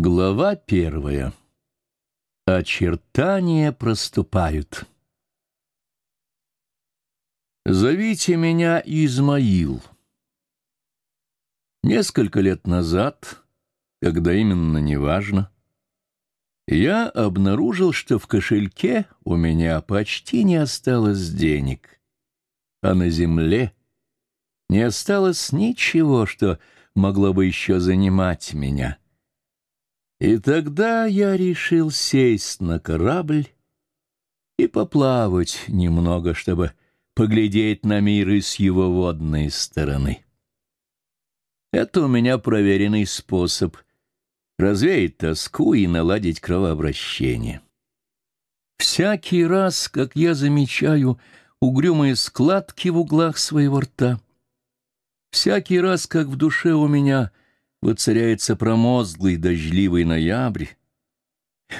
Глава первая. Очертания проступают. Зовите меня Измаил. Несколько лет назад, когда именно неважно, я обнаружил, что в кошельке у меня почти не осталось денег, а на земле не осталось ничего, что могло бы еще занимать меня — и тогда я решил сесть на корабль и поплавать немного, чтобы поглядеть на мир и с его водной стороны. Это у меня проверенный способ развеять тоску и наладить кровообращение. Всякий раз, как я замечаю угрюмые складки в углах своего рта, всякий раз, как в душе у меня — воцаряется промозглый дождливый ноябрь,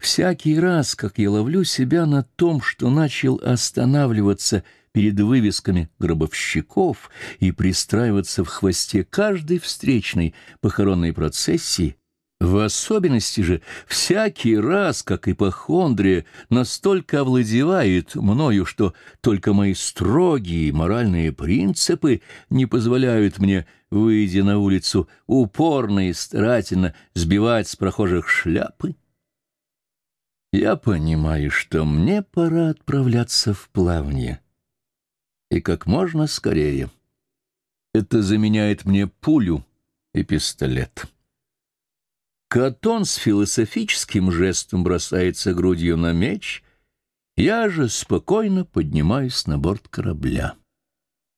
всякий раз, как я ловлю себя на том, что начал останавливаться перед вывесками гробовщиков и пристраиваться в хвосте каждой встречной похоронной процессии, в особенности же, всякий раз, как ипохондрия настолько овладевает мною, что только мои строгие моральные принципы не позволяют мне, выйдя на улицу, упорно и старательно сбивать с прохожих шляпы, я понимаю, что мне пора отправляться в плавание. И как можно скорее. Это заменяет мне пулю и пистолет. Катон с философическим жестом бросается грудью на меч, я же спокойно поднимаюсь на борт корабля.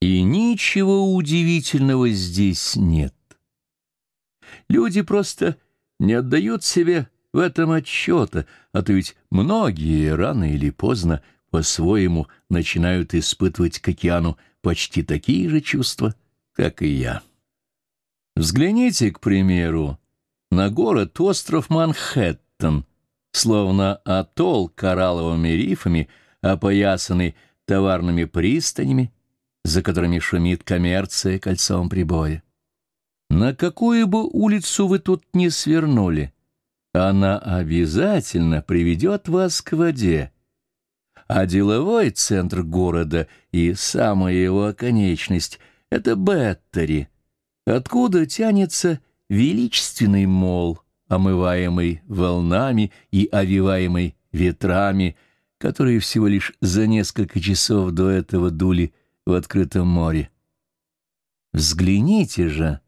И ничего удивительного здесь нет. Люди просто не отдают себе в этом отчета, а то ведь многие рано или поздно по-своему начинают испытывать к океану почти такие же чувства, как и я. Взгляните, к примеру, на город-остров Манхэттен, словно атолл коралловыми рифами, опоясанный товарными пристанями, за которыми шумит коммерция кольцом прибоя. На какую бы улицу вы тут ни свернули, она обязательно приведет вас к воде, а деловой центр города и самая его оконечность — это Беттери, откуда тянется величественный мол, омываемый волнами и овиваемый ветрами, которые всего лишь за несколько часов до этого дули в открытом море. Взгляните же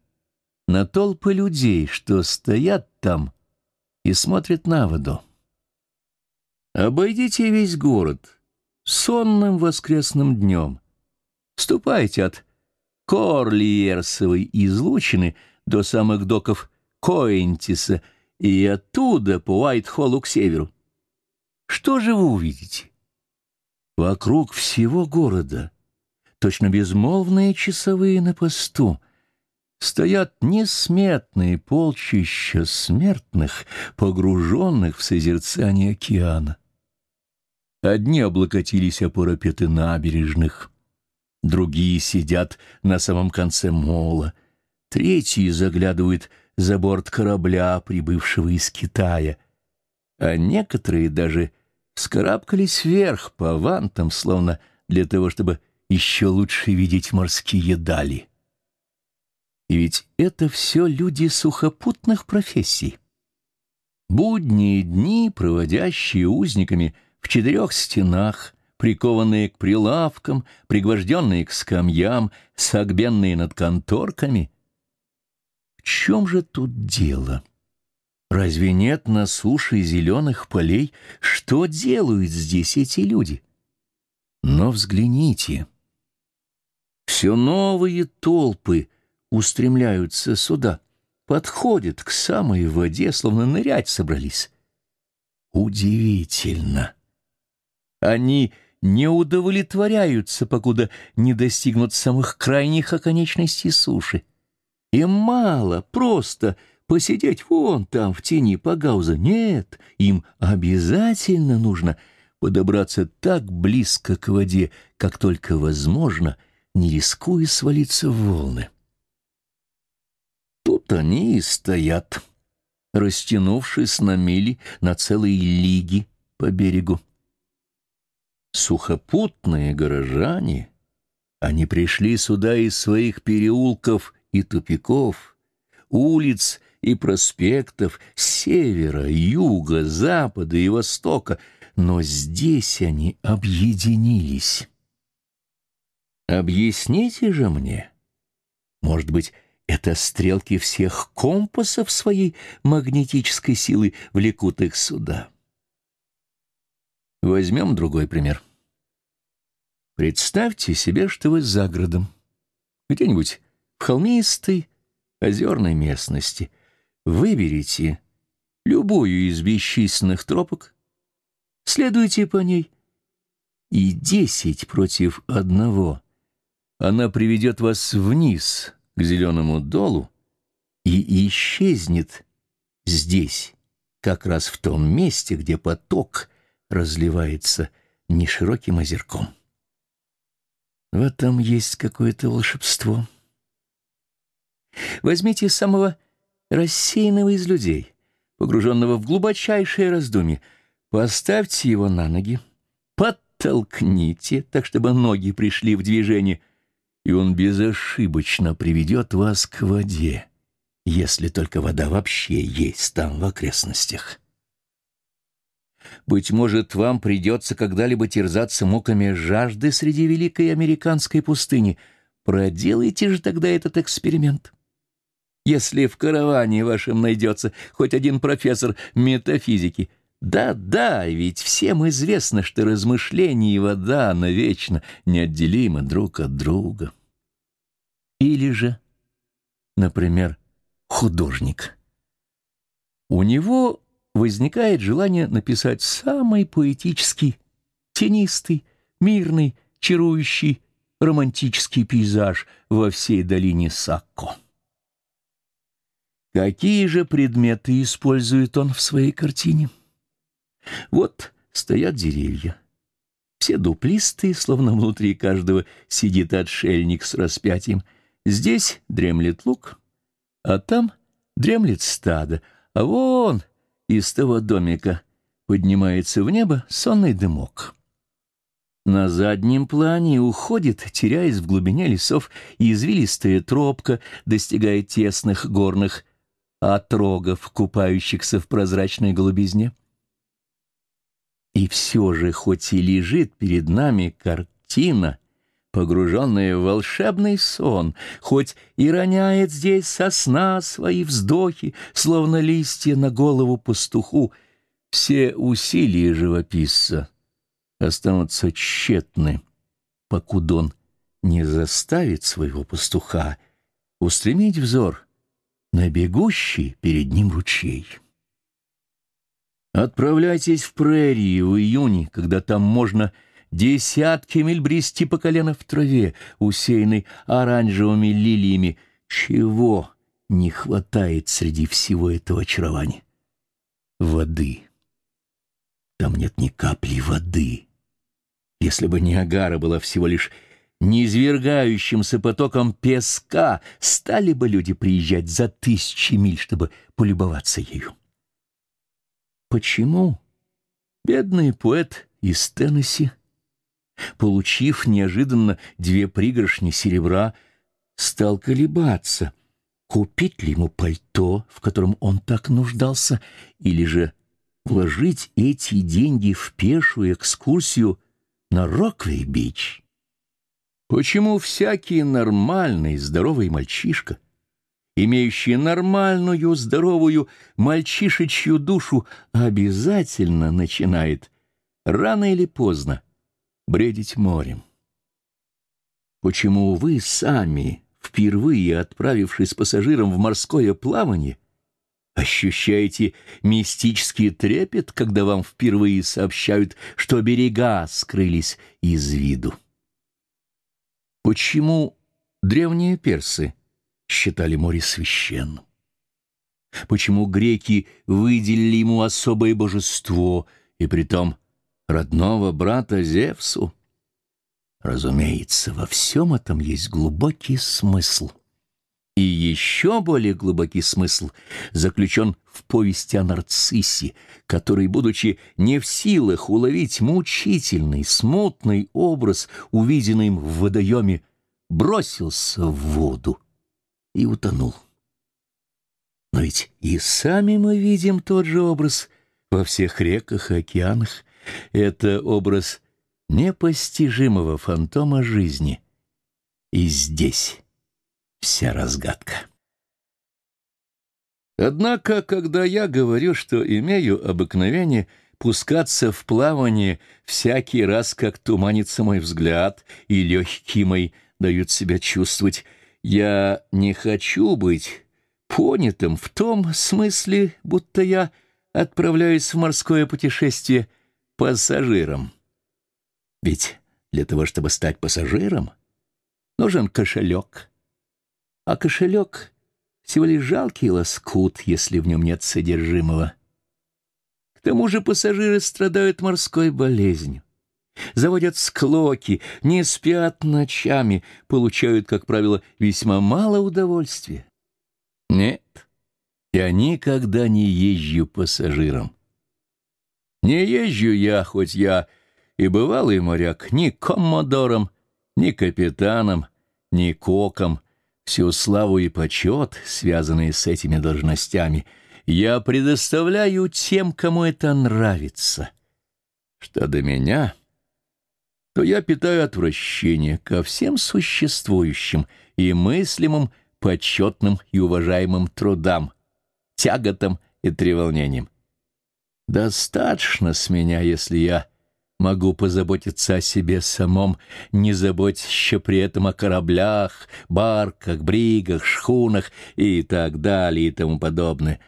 на толпы людей, что стоят там и смотрят на воду. Обойдите весь город сонным воскресным днем. Ступайте от Корлиерсовой излучины — до самых доков Коэнтиса и оттуда по Уайт-Холлу к северу. Что же вы увидите? Вокруг всего города, точно безмолвные часовые на посту, стоят несметные полчища смертных, погруженных в созерцание океана. Одни облокотились о парапеты набережных, другие сидят на самом конце мола — Третьи заглядывают за борт корабля, прибывшего из Китая, а некоторые даже скарабкались вверх по вантам, словно для того, чтобы еще лучше видеть морские дали. И ведь это все люди сухопутных профессий. Будние дни, проводящие узниками в четырех стенах, прикованные к прилавкам, пригвожденные к скамьям, согбенные над конторками — чем же тут дело? Разве нет на суше зеленых полей? Что делают здесь эти люди? Но взгляните. Все новые толпы устремляются сюда, подходят к самой воде, словно нырять собрались. Удивительно. Они не удовлетворяются, покуда не достигнут самых крайних оконечностей суши. Им мало просто посидеть вон там в тени Пагауза. Нет, им обязательно нужно подобраться так близко к воде, как только возможно, не рискуя свалиться в волны. Тут они и стоят, растянувшись на мили, на целые лиги по берегу. Сухопутные горожане, они пришли сюда из своих переулков и тупиков, улиц и проспектов, севера, юга, запада и востока, но здесь они объединились. Объясните же мне, может быть, это стрелки всех компасов своей магнетической силы влекут их сюда. Возьмем другой пример. Представьте себе, что вы за городом, где-нибудь холмистой, озерной местности. Выберите любую из бесчисленных тропок, следуйте по ней, и десять против одного она приведет вас вниз — к зеленому долу и исчезнет здесь, как раз в том месте, где поток разливается нешироким озерком. В этом есть какое-то волшебство. Возьмите самого рассеянного из людей, погруженного в глубочайшее раздумье, поставьте его на ноги, подтолкните, так чтобы ноги пришли в движение, и он безошибочно приведет вас к воде, если только вода вообще есть там в окрестностях. Быть может, вам придется когда-либо терзаться муками жажды среди великой американской пустыни. Проделайте же тогда этот эксперимент. Если в караване вашем найдется хоть один профессор метафизики — да-да, ведь всем известно, что размышление и вода навечно неотделимы друг от друга. Или же, например, художник. У него возникает желание написать самый поэтический, тенистый, мирный, чарующий, романтический пейзаж во всей долине Сакко. Какие же предметы использует он в своей картине? Вот стоят деревья. Все дуплистые, словно внутри каждого сидит отшельник с распятием. Здесь дремлет лук, а там дремлет стадо, а вон из того домика поднимается в небо сонный дымок. На заднем плане уходит, теряясь в глубине лесов, извилистая тропка, достигая тесных горных отрогов, купающихся в прозрачной голубизне. И все же, хоть и лежит перед нами картина, погруженная в волшебный сон, хоть и роняет здесь сосна свои вздохи, словно листья на голову пастуху, все усилия живописца останутся тщетны, покуда он не заставит своего пастуха устремить взор на бегущий перед ним ручей. Отправляйтесь в прерии в июне, когда там можно десятки миль брести по колено в траве, усеянной оранжевыми лилиями. Чего не хватает среди всего этого очарования? Воды. Там нет ни капли воды. Если бы Ниагара была всего лишь неизвергающимся потоком песка, стали бы люди приезжать за тысячи миль, чтобы полюбоваться ею. Почему? Бедный поэт из Теннесси, получив неожиданно две пригоршни серебра, стал колебаться, купить ли ему пальто, в котором он так нуждался, или же вложить эти деньги в пешую экскурсию на Роквей-Бич. Почему всякий нормальный, здоровый мальчишка — имеющий нормальную, здоровую, мальчишечью душу, обязательно начинает, рано или поздно, бредить морем. Почему вы сами, впервые отправившись пассажиром в морское плавание, ощущаете мистический трепет, когда вам впервые сообщают, что берега скрылись из виду? Почему древние персы — считали море священным? Почему греки выделили ему особое божество, и притом родного брата Зевсу? Разумеется, во всем этом есть глубокий смысл. И еще более глубокий смысл заключен в повести о нарциссе, который, будучи не в силах уловить мучительный, смутный образ, увиденный им в водоеме, бросился в воду и утонул. Но ведь и сами мы видим тот же образ во всех реках и океанах. Это образ непостижимого фантома жизни. И здесь вся разгадка. Однако, когда я говорю, что имею обыкновение пускаться в плавание всякий раз, как туманится мой взгляд, и легкие мои дают себя чувствовать, я не хочу быть понятым в том смысле, будто я отправляюсь в морское путешествие пассажиром. Ведь для того, чтобы стать пассажиром, нужен кошелек. А кошелек — всего лишь жалкий лоскут, если в нем нет содержимого. К тому же пассажиры страдают морской болезнью, заводят склоки, не спят ночами, получают, как правило, весьма мало удовольствия. Нет, я никогда не езжу пассажиром. Не езжу я, хоть я и бывалый моряк, ни коммодором, ни капитаном, ни коком. Всю славу и почет, связанные с этими должностями, я предоставляю тем, кому это нравится. Что до меня, то я питаю отвращение ко всем существующим и мыслимым почетным и уважаемым трудам, тяготам и треволнениям. Достаточно с меня, если я могу позаботиться о себе самом, не заботясь при этом о кораблях, барках, бригах, шхунах и так далее и тому подобное.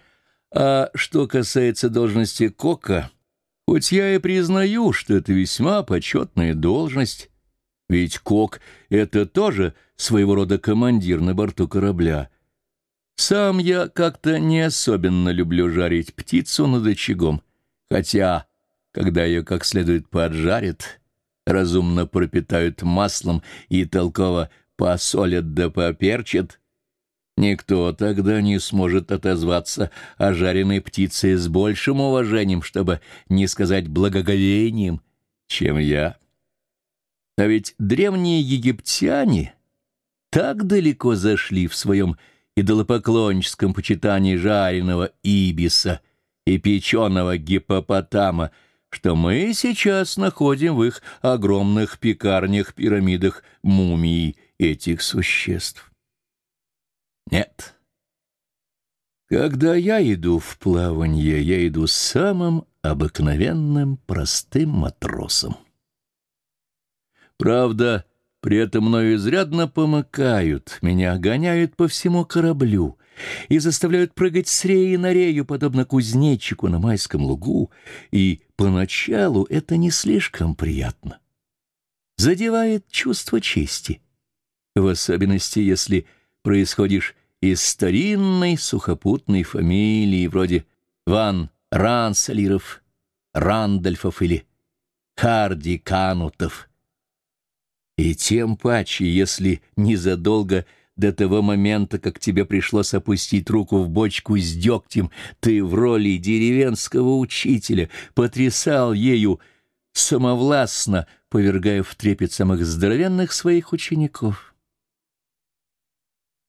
А что касается должности кока, хоть я и признаю, что это весьма почетная должность, ведь кок — это тоже своего рода командир на борту корабля. Сам я как-то не особенно люблю жарить птицу над очагом, хотя, когда ее как следует поджарят, разумно пропитают маслом и толково посолят да поперчат, никто тогда не сможет отозваться о жареной птице с большим уважением, чтобы не сказать благоговением, чем я. А ведь древние египтяне так далеко зашли в своем идолопоклонническом почитании жареного ибиса и печеного гипопотама, что мы сейчас находим в их огромных пекарнях-пирамидах мумии этих существ. Нет. Когда я иду в плаванье, я иду самым обыкновенным простым матросом. Правда, при этом мною изрядно помыкают, меня гоняют по всему кораблю и заставляют прыгать с реи на рею, подобно кузнечику на майском лугу, и поначалу это не слишком приятно. Задевает чувство чести, в особенности, если происходишь из старинной сухопутной фамилии вроде Ван Ранселиров, Рандольфов или Харди Канутов — и тем паче, если незадолго до того момента, как тебе пришлось опустить руку в бочку с дегтем, ты в роли деревенского учителя потрясал ею самовластно, повергая в трепет самых здоровенных своих учеников.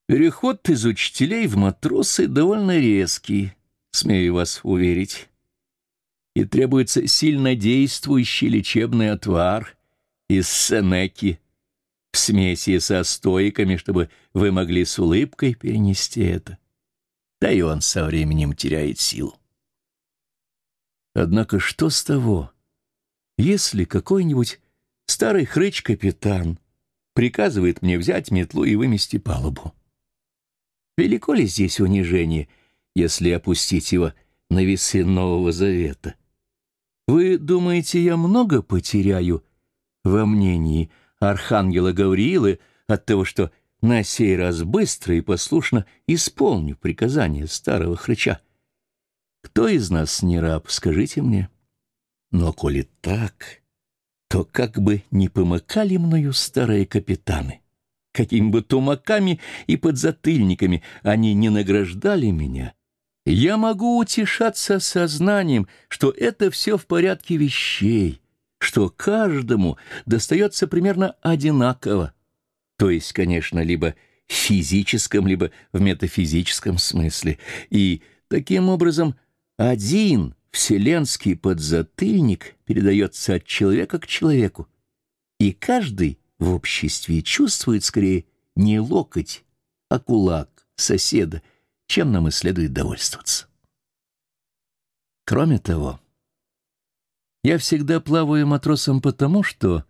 Переход из учителей в матросы довольно резкий, смею вас уверить, и требуется сильнодействующий лечебный отвар из Сенеки, в смеси со стойками, чтобы вы могли с улыбкой перенести это. Да и он со временем теряет силу. Однако что с того, если какой-нибудь старый хрыч-капитан приказывает мне взять метлу и вымести палубу? Велико ли здесь унижение, если опустить его на весы Нового Завета? Вы думаете, я много потеряю во мнении — архангела Гавриилы от того, что на сей раз быстро и послушно исполню приказание старого хрыча. Кто из нас не раб, скажите мне? Но коли так, то как бы не помыкали мною старые капитаны, какими бы тумаками и подзатыльниками они не награждали меня, я могу утешаться сознанием, что это все в порядке вещей, что каждому достается примерно одинаково, то есть, конечно, либо в физическом, либо в метафизическом смысле, и таким образом один вселенский подзатыльник передается от человека к человеку, и каждый в обществе чувствует скорее не локоть, а кулак соседа, чем нам и следует довольствоваться. Кроме того, я всегда плаваю матросом потому, что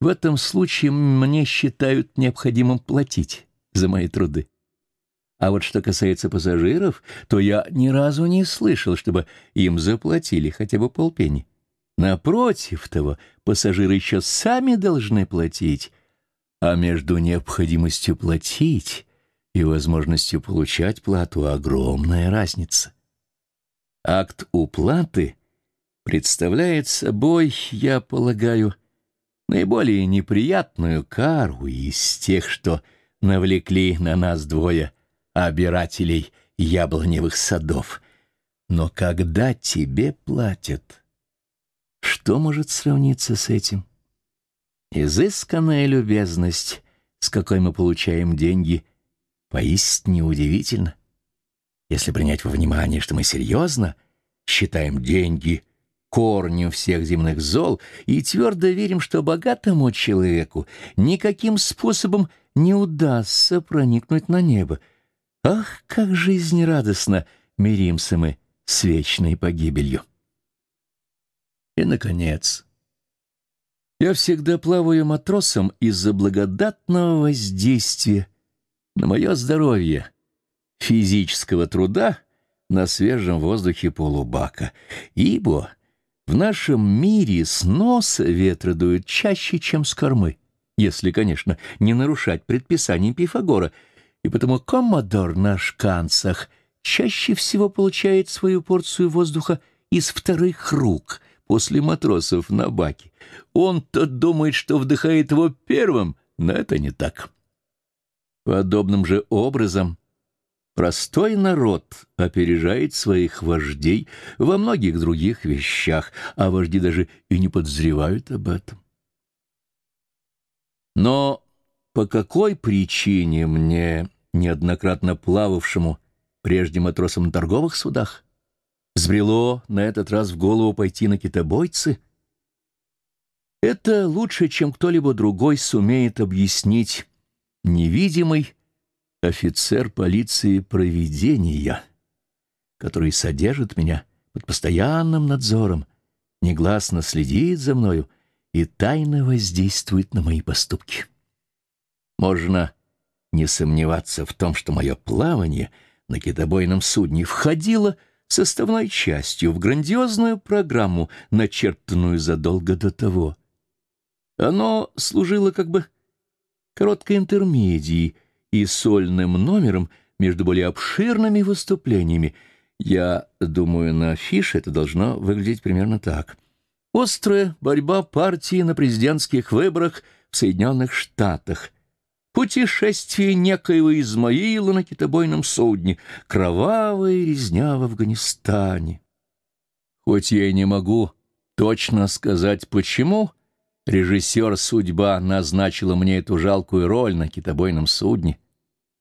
в этом случае мне считают необходимым платить за мои труды. А вот что касается пассажиров, то я ни разу не слышал, чтобы им заплатили хотя бы полпенни. Напротив того, пассажиры еще сами должны платить, а между необходимостью платить и возможностью получать плату огромная разница. Акт уплаты представляет собой, я полагаю, наиболее неприятную кару из тех, что навлекли на нас двое обирателей яблоневых садов. Но когда тебе платят что может сравниться с этим? Изысканная любезность, с какой мы получаем деньги, поистине удивительно. Если принять во внимание, что мы серьезно считаем деньги корнем всех земных зол и твердо верим, что богатому человеку никаким способом не удастся проникнуть на небо. Ах, как жизнерадостно миримся мы с вечной погибелью! И, наконец, я всегда плаваю матросом из-за благодатного воздействия на мое здоровье, физического труда на свежем воздухе полубака, ибо в нашем мире с носа ветра дует чаще, чем с кормы, если, конечно, не нарушать предписаний Пифагора, и потому коммодор на шканцах чаще всего получает свою порцию воздуха из вторых рук — после матросов на баке. Он-то думает, что вдыхает его первым, но это не так. Подобным же образом простой народ опережает своих вождей во многих других вещах, а вожди даже и не подозревают об этом. Но по какой причине мне, неоднократно плававшему прежде матросом на торговых судах, Взбрело на этот раз в голову пойти на китобойцы? Это лучше, чем кто-либо другой сумеет объяснить невидимый офицер полиции провидения, который содержит меня под постоянным надзором, негласно следит за мною и тайно воздействует на мои поступки. Можно не сомневаться в том, что мое плавание на китобойном судне входило составной частью в грандиозную программу, начертанную задолго до того. Оно служило как бы короткой интермедией и сольным номером между более обширными выступлениями. Я думаю, на афише это должно выглядеть примерно так. Острая борьба партии на президентских выборах в Соединенных Штатах — Путешествие некоего Измаила на китобойном судне, кровавая резня в Афганистане. Хоть я и не могу точно сказать, почему режиссер «Судьба» назначила мне эту жалкую роль на китобойном судне,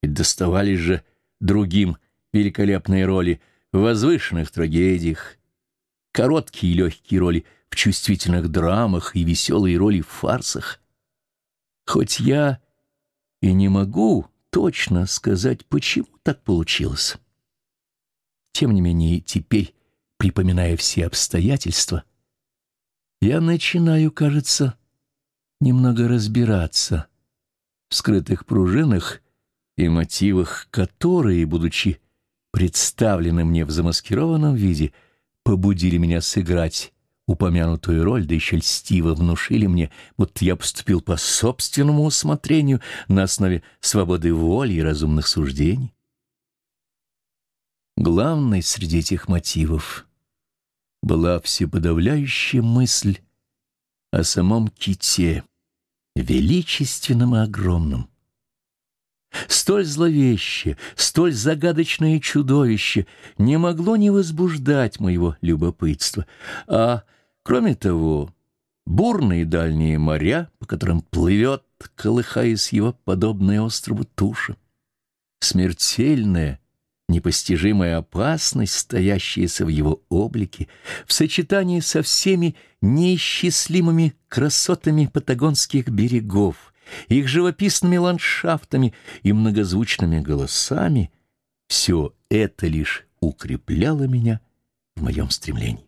ведь доставались же другим великолепные роли в возвышенных трагедиях, короткие и легкие роли в чувствительных драмах и веселые роли в фарсах. Хоть я и не могу точно сказать, почему так получилось. Тем не менее, теперь, припоминая все обстоятельства, я начинаю, кажется, немного разбираться в скрытых пружинах и мотивах, которые, будучи представлены мне в замаскированном виде, побудили меня сыграть упомянутую роль, да еще льстиво внушили мне, будто я поступил по собственному усмотрению на основе свободы воли и разумных суждений. Главной среди этих мотивов была всеподавляющая мысль о самом ките, величественном и огромном, столь зловеще, столь загадочное чудовище не могло не возбуждать моего любопытства. А, кроме того, бурные дальние моря, по которым плывет, колыхаясь его подобная острову туша, смертельная, непостижимая опасность, стоящаяся в его облике, в сочетании со всеми неисчислимыми красотами патагонских берегов, их живописными ландшафтами и многозвучными голосами, все это лишь укрепляло меня в моем стремлении.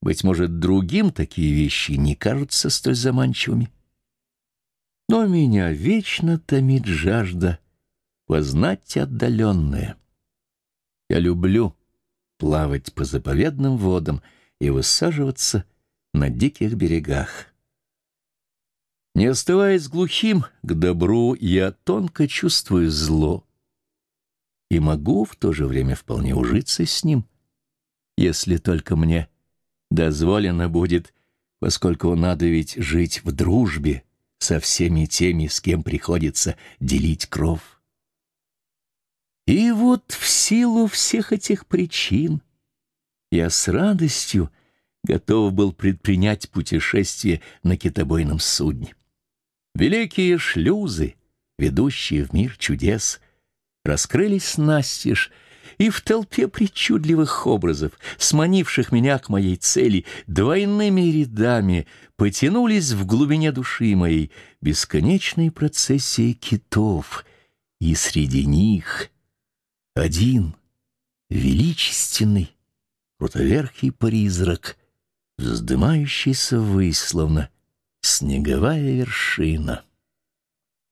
Быть может, другим такие вещи не кажутся столь заманчивыми. Но меня вечно томит жажда познать отдаленное. Я люблю плавать по заповедным водам и высаживаться на диких берегах. Не оставаясь глухим к добру, я тонко чувствую зло и могу в то же время вполне ужиться с ним, если только мне дозволено будет, поскольку надо ведь жить в дружбе со всеми теми, с кем приходится делить кров. И вот в силу всех этих причин я с радостью готов был предпринять путешествие на китобойном судне. Великие шлюзы, ведущие в мир чудес, раскрылись настежь, и в толпе причудливых образов, сманивших меня к моей цели, двойными рядами потянулись в глубине души моей бесконечные процессии китов, и среди них один величественный, крутоверхий призрак, вздымающийся ввысь, словно снеговая вершина.